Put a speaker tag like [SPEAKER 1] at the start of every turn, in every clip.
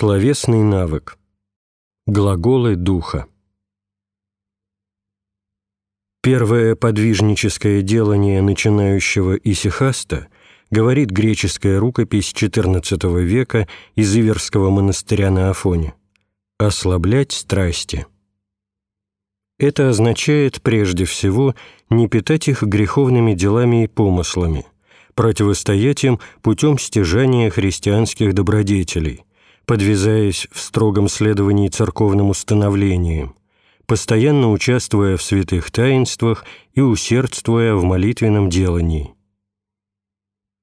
[SPEAKER 1] Словесный навык. Глаголы духа. Первое подвижническое делание начинающего исихаста говорит греческая рукопись XIV века из Иверского монастыря на Афоне. «Ослаблять страсти». Это означает прежде всего не питать их греховными делами и помыслами, противостоять им путем стяжания христианских добродетелей – подвязаясь в строгом следовании церковным установлениям, постоянно участвуя в святых таинствах и усердствуя в молитвенном делании.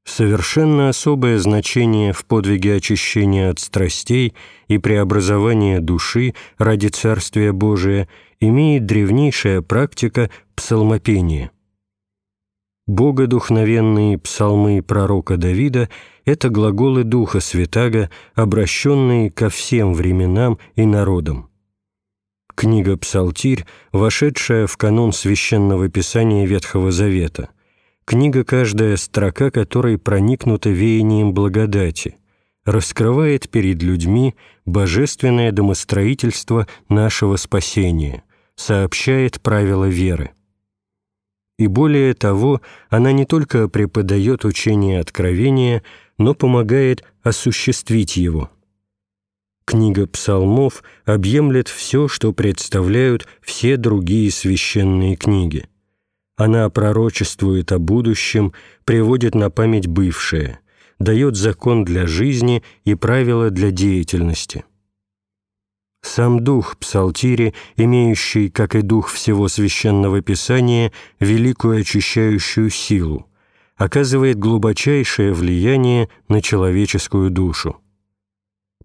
[SPEAKER 1] Совершенно особое значение в подвиге очищения от страстей и преобразования души ради Царствия Божия имеет древнейшая практика псалмопения – Богодухновенные псалмы пророка Давида – это глаголы Духа Святаго, обращенные ко всем временам и народам. Книга «Псалтирь», вошедшая в канон Священного Писания Ветхого Завета. Книга, каждая строка которой проникнута веянием благодати, раскрывает перед людьми божественное домостроительство нашего спасения, сообщает правила веры. И более того, она не только преподает учение откровения, но помогает осуществить его. Книга псалмов объемлет все, что представляют все другие священные книги. Она пророчествует о будущем, приводит на память бывшее, дает закон для жизни и правила для деятельности – сам дух псалтири, имеющий, как и дух всего священного писания, великую очищающую силу, оказывает глубочайшее влияние на человеческую душу.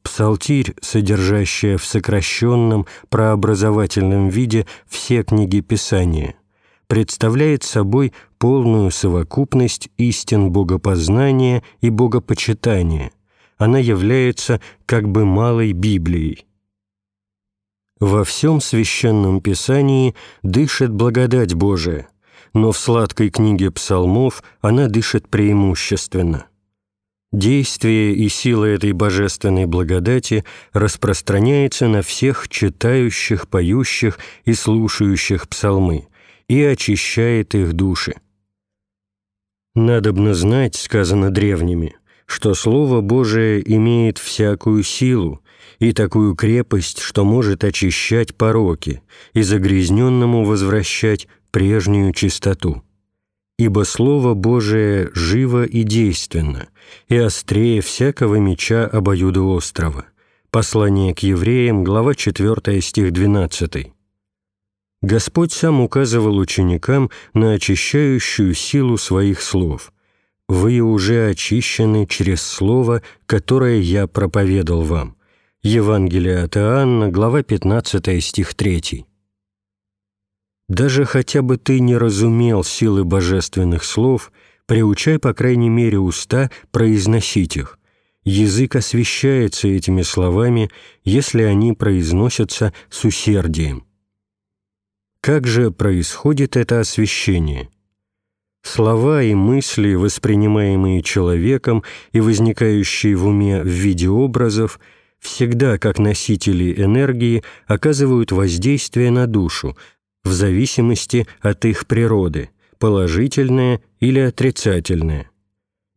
[SPEAKER 1] Псалтирь, содержащая в сокращенном прообразовательном виде все книги Писания, представляет собой полную совокупность истин богопознания и богопочитания. Она является как бы малой Библией – во всем священном писании дышит благодать Божия, но в сладкой книге псалмов она дышит преимущественно. Действие и сила этой божественной благодати распространяется на всех читающих, поющих и слушающих псалмы и очищает их души. «Надобно знать, — сказано древними, — что Слово Божие имеет всякую силу, и такую крепость, что может очищать пороки и загрязненному возвращать прежнюю чистоту. Ибо Слово Божие живо и действенно, и острее всякого меча обоюдоострого. Послание к евреям, глава 4, стих 12. Господь сам указывал ученикам на очищающую силу своих слов. «Вы уже очищены через Слово, которое я проповедал вам» Евангелие от Иоанна, глава 15, стих 3. «Даже хотя бы ты не разумел силы божественных слов, приучай, по крайней мере, уста произносить их. Язык освещается этими словами, если они произносятся с усердием». Как же происходит это освещение? Слова и мысли, воспринимаемые человеком и возникающие в уме в виде образов – всегда как носители энергии оказывают воздействие на душу в зависимости от их природы, положительное или отрицательное.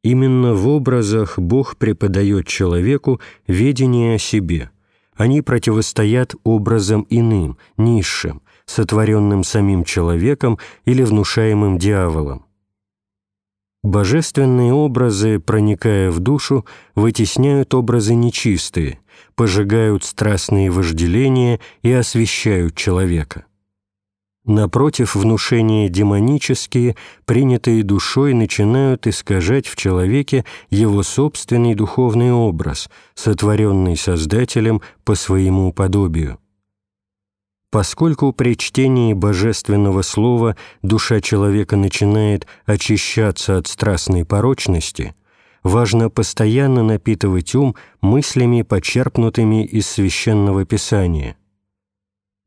[SPEAKER 1] Именно в образах Бог преподает человеку ведение о себе. Они противостоят образам иным, низшим, сотворенным самим человеком или внушаемым дьяволом. Божественные образы, проникая в душу, вытесняют образы нечистые, пожигают страстные вожделения и освещают человека. Напротив, внушения демонические, принятые душой, начинают искажать в человеке его собственный духовный образ, сотворенный Создателем по своему подобию. Поскольку при чтении Божественного Слова душа человека начинает очищаться от страстной порочности – важно постоянно напитывать ум мыслями, почерпнутыми из Священного Писания.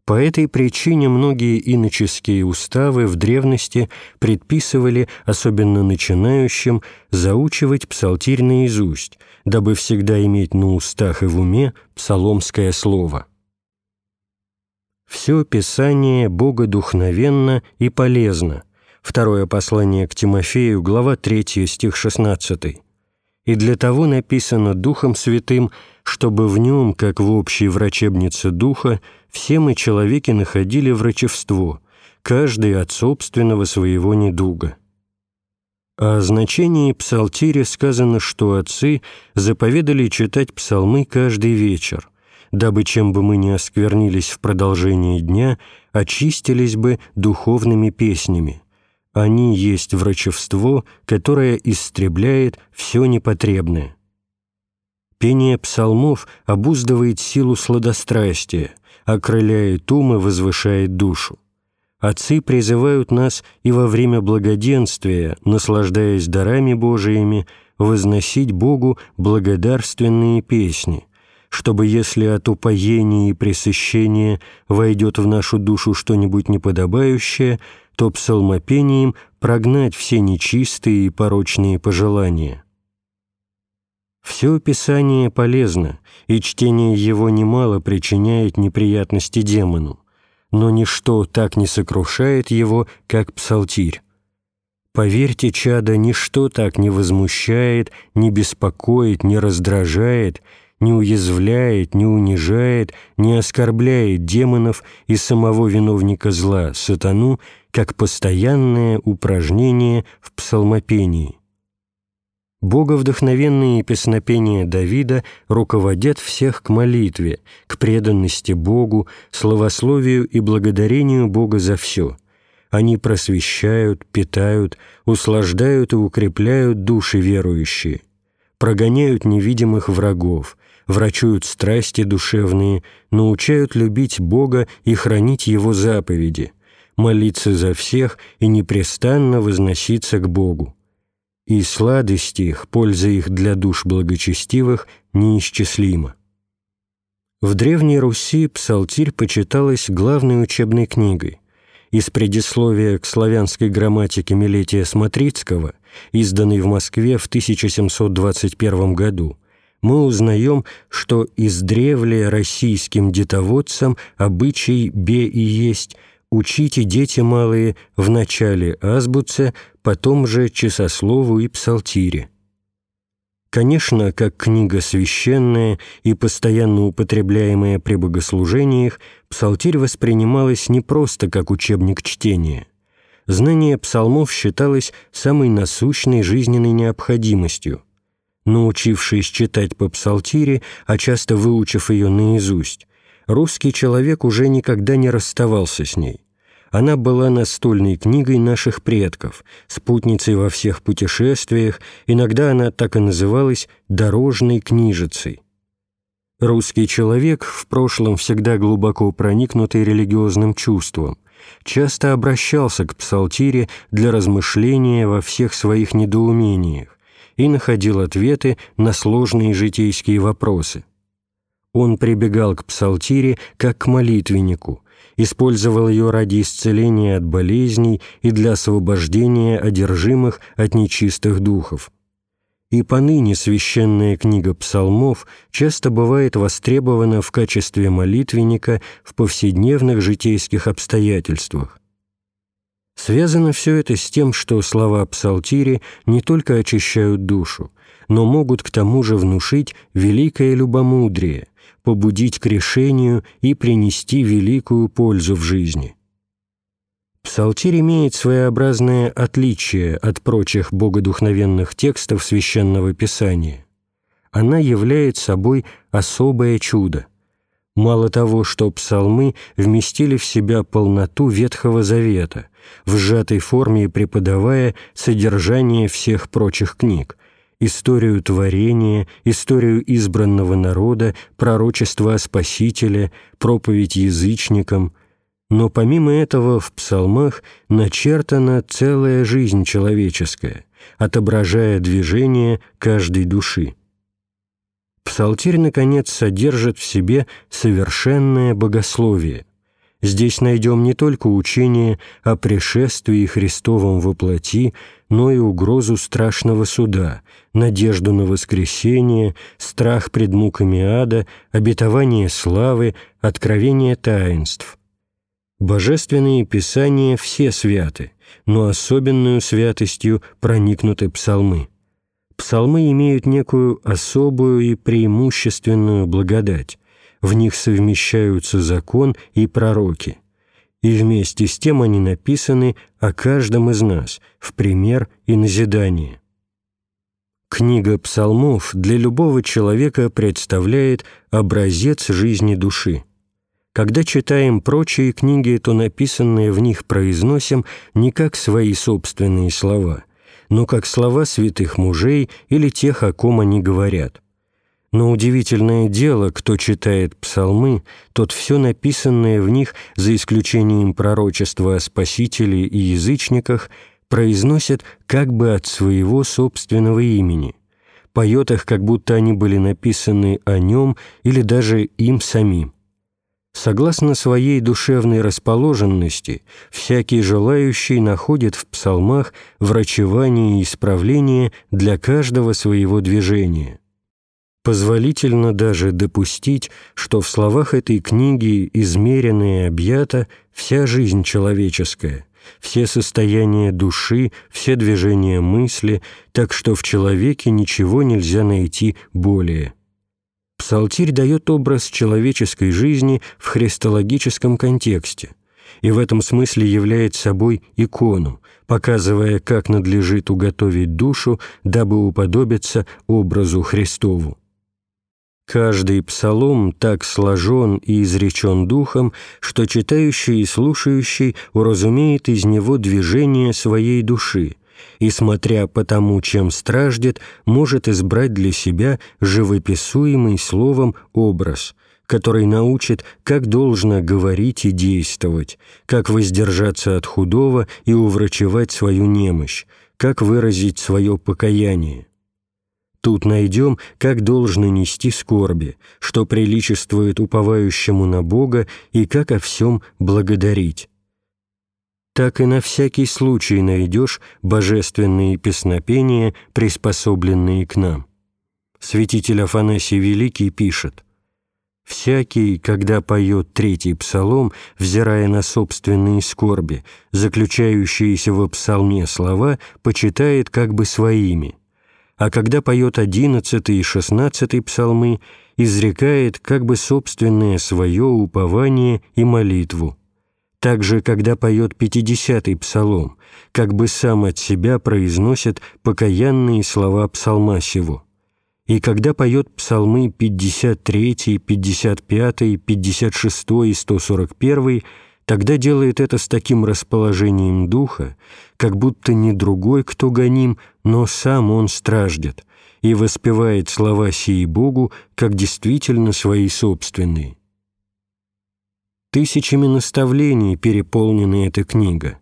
[SPEAKER 1] По этой причине многие иноческие уставы в древности предписывали, особенно начинающим, заучивать псалтирь наизусть, дабы всегда иметь на устах и в уме псаломское слово. Все Писание богодухновенно и полезно. Второе послание к Тимофею, глава 3, стих 16. И для того написано Духом Святым, чтобы в нем, как в общей врачебнице Духа, все мы, человеки, находили врачевство, каждый от собственного своего недуга. О значении псалтири сказано, что отцы заповедали читать псалмы каждый вечер, дабы, чем бы мы ни осквернились в продолжении дня, очистились бы духовными песнями. Они есть врачевство, которое истребляет все непотребное. Пение псалмов обуздывает силу сладострастия, окрыляет ум и возвышает душу. Отцы призывают нас и во время благоденствия, наслаждаясь дарами Божиими, возносить Богу благодарственные песни, чтобы, если от упоения и пресыщения войдет в нашу душу что-нибудь неподобающее, то псалмопением прогнать все нечистые и порочные пожелания. Все Писание полезно, и чтение его немало причиняет неприятности демону, но ничто так не сокрушает его, как псалтирь. Поверьте, чада, ничто так не возмущает, не беспокоит, не раздражает, не уязвляет, не унижает, не оскорбляет демонов и самого виновника зла, сатану, как постоянное упражнение в псалмопении. Боговдохновенные песнопения Давида руководят всех к молитве, к преданности Богу, славословию и благодарению Бога за все. Они просвещают, питают, услаждают и укрепляют души верующие, прогоняют невидимых врагов, врачуют страсти душевные, научают любить Бога и хранить Его заповеди, молиться за всех и непрестанно возноситься к Богу и сладости их, польза их для душ благочестивых, неисчислима. В Древней Руси псалтирь почиталась главной учебной книгой. Из предисловия к славянской грамматике Милетия Смотрицкого, изданной в Москве в 1721 году, мы узнаем, что издревле российским детоводцам обычай «бе и есть» учите, дети малые, в начале азбуце, потом же часослову и псалтире. Конечно, как книга священная и постоянно употребляемая при богослужениях, псалтирь воспринималась не просто как учебник чтения. Знание псалмов считалось самой насущной жизненной необходимостью. Научившись читать по псалтире, а часто выучив ее наизусть, русский человек уже никогда не расставался с ней. Она была настольной книгой наших предков, спутницей во всех путешествиях, иногда она так и называлась «дорожной книжицей». Русский человек, в прошлом всегда глубоко проникнутый религиозным чувством, часто обращался к псалтире для размышления во всех своих недоумениях и находил ответы на сложные житейские вопросы. Он прибегал к псалтире как к молитвеннику, использовал ее ради исцеления от болезней и для освобождения одержимых от нечистых духов. И поныне священная книга псалмов часто бывает востребована в качестве молитвенника в повседневных житейских обстоятельствах. Связано все это с тем, что слова псалтири не только очищают душу, но могут к тому же внушить великое любомудрие, побудить к решению и принести великую пользу в жизни. Псалтирь имеет своеобразное отличие от прочих богодухновенных текстов Священного Писания. Она является собой особое чудо. Мало того, что псалмы вместили в себя полноту Ветхого Завета, в сжатой форме преподавая содержание всех прочих книг, историю творения, историю избранного народа, пророчество о Спасителе, проповедь язычникам. Но помимо этого в псалмах начертана целая жизнь человеческая, отображая движение каждой души. Псалтирь, наконец, содержит в себе совершенное богословие. Здесь найдем не только учение о пришествии Христовом во плоти, но и угрозу страшного суда, надежду на воскресение, страх пред муками ада, обетование славы, откровение таинств. Божественные писания все святы, но особенную святостью проникнуты псалмы. Псалмы имеют некую особую и преимущественную благодать. В них совмещаются закон и пророки. И вместе с тем они написаны о каждом из нас, в пример и назидание. Книга псалмов для любого человека представляет образец жизни души. Когда читаем прочие книги, то написанные в них произносим не как свои собственные слова, но как слова святых мужей или тех, о ком они говорят. Но удивительное дело, кто читает псалмы, тот все написанное в них, за исключением пророчества о Спасителе и язычниках, произносит как бы от своего собственного имени, поет их, как будто они были написаны о нем или даже им самим. Согласно своей душевной расположенности, всякий желающий находит в псалмах врачевание и исправление для каждого своего движения. Позволительно даже допустить, что в словах этой книги измерена и объята вся жизнь человеческая, все состояния души, все движения мысли, так что в человеке ничего нельзя найти более – Псалтирь дает образ человеческой жизни в христологическом контексте и в этом смысле является собой икону, показывая, как надлежит уготовить душу, дабы уподобиться образу Христову. Каждый псалом так сложен и изречен духом, что читающий и слушающий уразумеет из него движение своей души – и, смотря по тому, чем страждет, может избрать для себя живописуемый словом образ, который научит, как должно говорить и действовать, как воздержаться от худого и уврачевать свою немощь, как выразить свое покаяние. Тут найдем, как должно нести скорби, что приличествует уповающему на Бога и как о всем благодарить так и на всякий случай найдешь божественные песнопения, приспособленные к нам. Святитель Афанасий Великий пишет «Всякий, когда поет третий псалом, взирая на собственные скорби, заключающиеся в псалме слова, почитает как бы своими, а когда поет одиннадцатый и шестнадцатый псалмы, изрекает как бы собственное свое упование и молитву, также, когда поет пятидесятый псалом, как бы сам от себя произносит покаянные слова псалма сего. И когда поет псалмы 53, 55, 56 и 141, тогда делает это с таким расположением духа, как будто не другой, кто гоним, но сам он страждет, и воспевает слова сии Богу, как действительно свои собственные. Тысячами наставлений переполнена эта книга.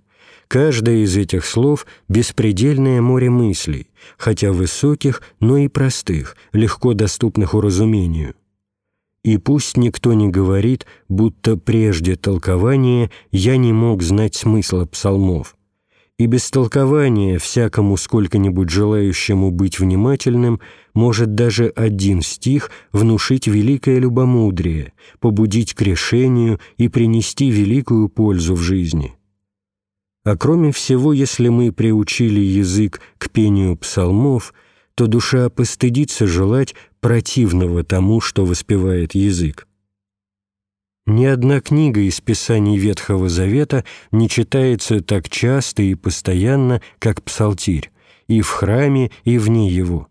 [SPEAKER 1] Каждое из этих слов — беспредельное море мыслей, хотя высоких, но и простых, легко доступных уразумению. И пусть никто не говорит, будто прежде толкования я не мог знать смысла псалмов и без толкования всякому сколько-нибудь желающему быть внимательным может даже один стих внушить великое любомудрие, побудить к решению и принести великую пользу в жизни. А кроме всего, если мы приучили язык к пению псалмов, то душа постыдится желать противного тому, что воспевает язык. Ни одна книга из Писаний Ветхого Завета не читается так часто и постоянно, как Псалтирь, и в храме, и вне его.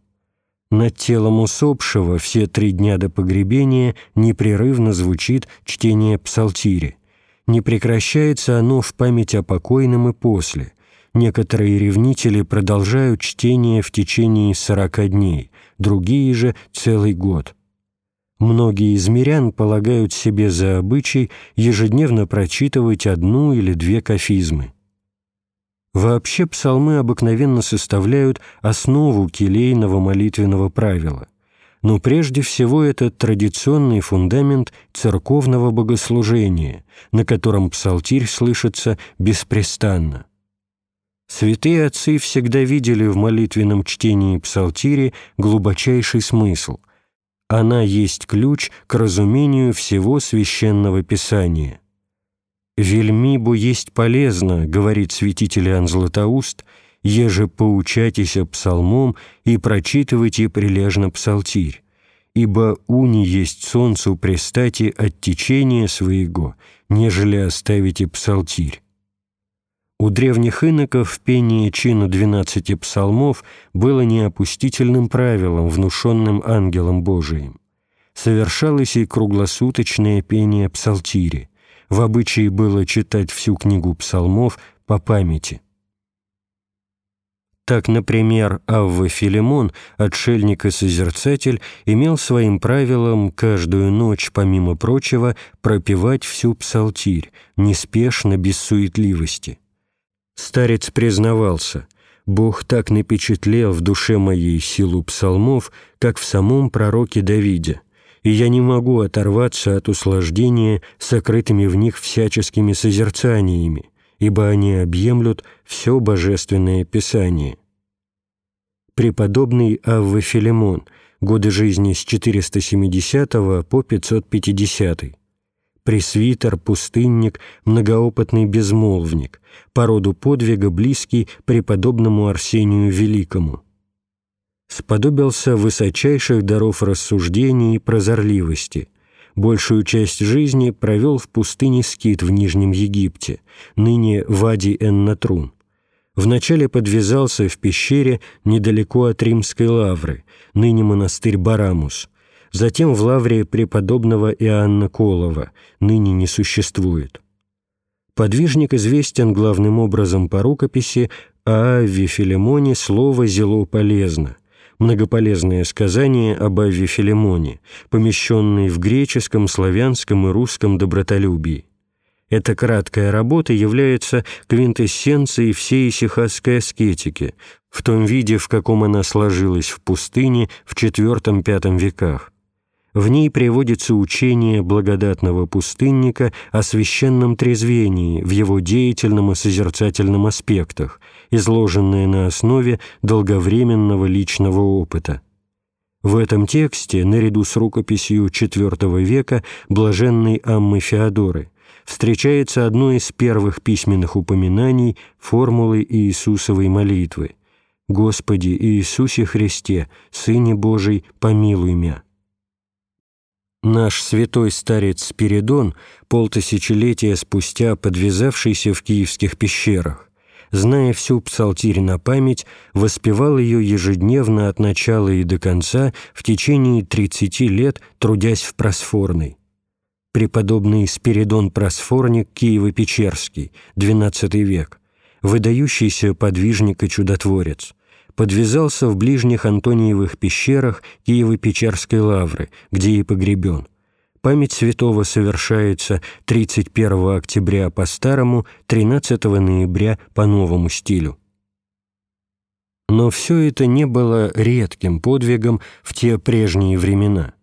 [SPEAKER 1] Над телом усопшего все три дня до погребения непрерывно звучит чтение Псалтири. Не прекращается оно в память о покойном и после. Некоторые ревнители продолжают чтение в течение сорока дней, другие же — целый год. Многие из мирян полагают себе за обычай ежедневно прочитывать одну или две кафизмы. Вообще псалмы обыкновенно составляют основу келейного молитвенного правила, но прежде всего это традиционный фундамент церковного богослужения, на котором псалтирь слышится беспрестанно. Святые отцы всегда видели в молитвенном чтении псалтири глубочайший смысл. Она есть ключ к разумению всего священного писания. «Вельмибу есть полезно, — говорит святитель Иоанн Златоуст, — еже поучайтеся псалмом и прочитывайте прилежно псалтирь, ибо уни есть солнцу пристати от течения своего, нежели оставите псалтирь. У древних иноков пение чину двенадцати псалмов было неопустительным правилом, внушенным ангелом Божиим. Совершалось и круглосуточное пение псалтири. В обычае было читать всю книгу псалмов по памяти. Так, например, Авва Филимон, отшельник и созерцатель, имел своим правилом каждую ночь, помимо прочего, пропевать всю псалтирь, неспешно, без суетливости. Старец признавался, «Бог так напечатлел в душе моей силу псалмов, как в самом пророке Давиде, и я не могу оторваться от услаждения сокрытыми в них всяческими созерцаниями, ибо они объемлют все Божественное Писание. Преподобный Авва Филимон, годы жизни с 470 по 550 пресвитер, пустынник, многоопытный безмолвник, по роду подвига близкий преподобному Арсению Великому. Сподобился высочайших даров рассуждений и прозорливости – большую часть жизни провел в пустыне Скит в Нижнем Египте, ныне Вади-эн-Натрун. Вначале подвязался в пещере недалеко от Римской лавры, ныне монастырь Барамус, затем в лавре преподобного Иоанна Колова, ныне не существует. Подвижник известен главным образом по рукописи а Авве Филимоне «Слово зело полезно», многополезное сказание об Авве Филимоне, помещенное в греческом, славянском и русском добротолюбии. Эта краткая работа является квинтэссенцией всей сихасской аскетики, в том виде, в каком она сложилась в пустыне в IV-V веках. В ней приводится учение благодатного пустынника о священном трезвении в его деятельном и созерцательном аспектах, изложенное на основе долговременного личного опыта. В этом тексте, наряду с рукописью IV века блаженной Аммы Феодоры, встречается одно из первых письменных упоминаний формулы Иисусовой молитвы «Господи Иисусе Христе, Сыне Божий, помилуй мя». Наш святой старец Спиридон, полтысячелетия спустя подвязавшийся в киевских пещерах, зная всю псалтирь на память, воспевал ее ежедневно от начала и до конца в течение 30 лет, трудясь в Просфорной. Преподобный Спиридон Просфорник Киево-Печерский, XII век, выдающийся подвижник и чудотворец – подвязался в ближних Антониевых пещерах Киево-Печерской лавры, где и погребен. Память святого совершается 31 октября по старому, 13 ноября по новому стилю. Но все это не было редким подвигом в те прежние времена.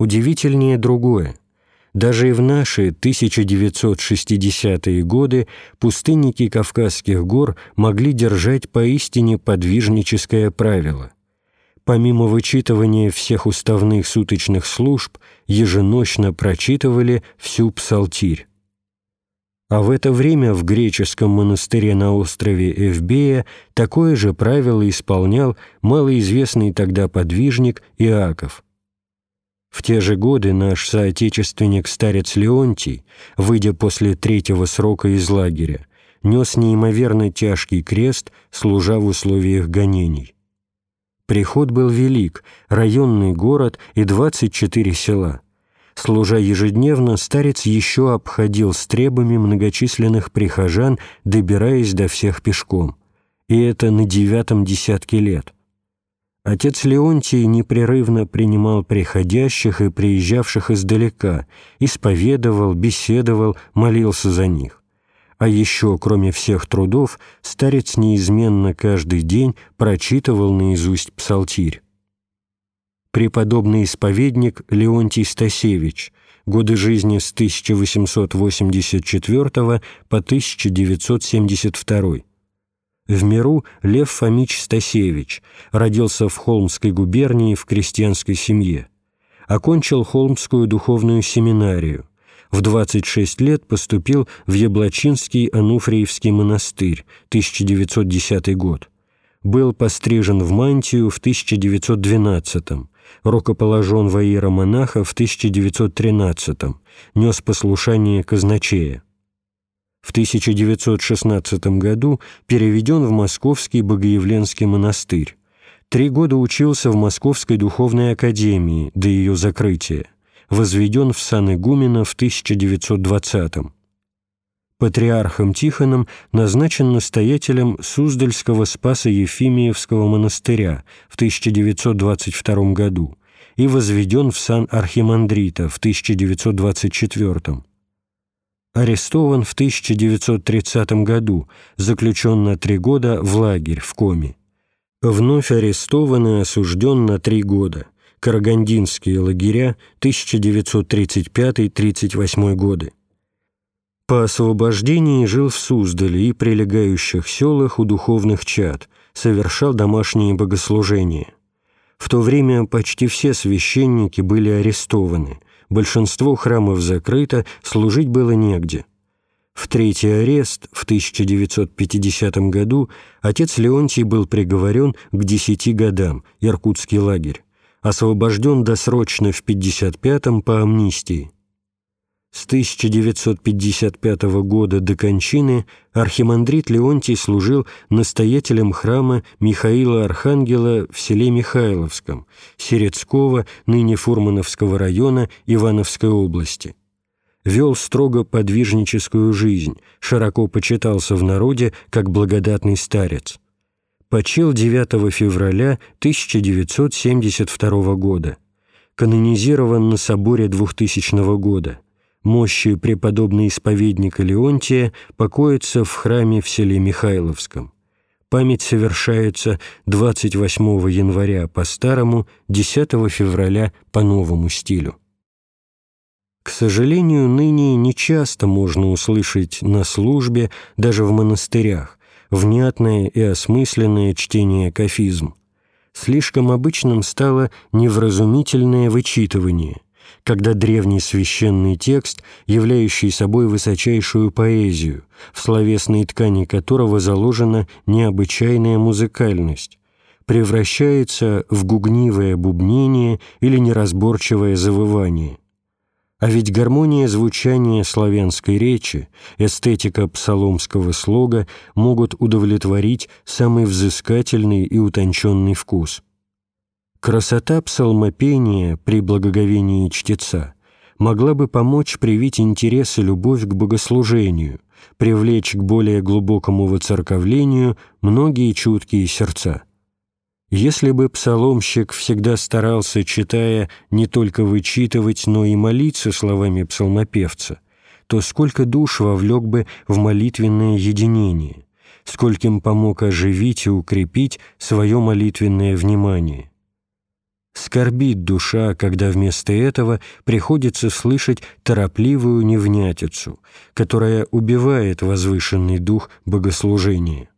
[SPEAKER 1] Удивительнее другое – даже и в наши 1960-е годы пустынники Кавказских гор могли держать поистине подвижническое правило. Помимо вычитывания всех уставных суточных служб, еженочно прочитывали всю псалтирь. А в это время в греческом монастыре на острове Эвбея такое же правило исполнял малоизвестный тогда подвижник Иаков. В те же годы наш соотечественник-старец Леонтий, выйдя после третьего срока из лагеря, нес неимоверно тяжкий крест, служа в условиях гонений. Приход был велик, районный город и 24 села. Служа ежедневно, старец еще обходил стребами многочисленных прихожан, добираясь до всех пешком. И это на девятом десятке лет. Отец Леонтий непрерывно принимал приходящих и приезжавших издалека, исповедовал, беседовал, молился за них. А еще, кроме всех трудов, старец неизменно каждый день прочитывал наизусть псалтирь. преподобный исповедник Леонтий Стасевич, годы жизни с 1884 по 1972. В миру Лев Фомич Стасевич родился в Холмской губернии в крестьянской семье. Окончил Холмскую духовную семинарию. В 26 лет поступил в Яблочинский Ануфриевский монастырь, 1910 год. Был пострижен в мантию в 1912 рукоположен в иеромонаха в 1913 нес послушание казначея в 1916 году переведен в Московский Богоявленский монастырь. Три года учился в Московской духовной академии до ее закрытия. Возведен в сан игумена в 1920 -м. Патриархом Тихоном назначен настоятелем Суздальского Спаса-Ефимиевского монастыря в 1922 году и возведен в сан архимандрита в 1924 -м арестован в 1930 году, заключен на три года в лагерь в Коми. Вновь арестован и осужден на три года. Карагандинские лагеря 1935-38 годы. По освобождении жил в Суздале и прилегающих селах у духовных чад, совершал домашние богослужения. В то время почти все священники были арестованы – большинство храмов закрыто, служить было негде. В третий арест в 1950 году отец Леонтий был приговорен к десяти годам, Иркутский лагерь, освобожден досрочно в 55-м по амнистии. С 1955 года до кончины архимандрит Леонтий служил настоятелем храма Михаила Архангела в селе Михайловском, Серецкого, ныне Фурмановского района Ивановской области. Вел строго подвижническую жизнь, широко почитался в народе как благодатный старец. Почил 9 февраля 1972 года. Канонизирован на соборе 2000 года мощи преподобный исповедника Леонтия покоится в храме в селе Михайловском. Память совершается 28 января по старому, 10 февраля по новому стилю. К сожалению, ныне нечасто можно услышать на службе, даже в монастырях, внятное и осмысленное чтение кафизм. Слишком обычным стало невразумительное вычитывание, когда древний священный текст, являющий собой высочайшую поэзию, в словесной ткани которого заложена необычайная музыкальность, превращается в гугнивое бубнение или неразборчивое завывание. А ведь гармония звучания славянской речи, эстетика псаломского слога могут удовлетворить самый взыскательный и утонченный вкус – Красота псалмопения при благоговении чтеца могла бы помочь привить интерес и любовь к богослужению, привлечь к более глубокому воцерковлению многие чуткие сердца. Если бы псаломщик всегда старался, читая, не только вычитывать, но и молиться словами псалмопевца, то сколько душ вовлек бы в молитвенное единение, скольким помог оживить и укрепить свое молитвенное внимание. Скорбит душа, когда вместо этого приходится слышать торопливую невнятицу, которая убивает возвышенный дух богослужения.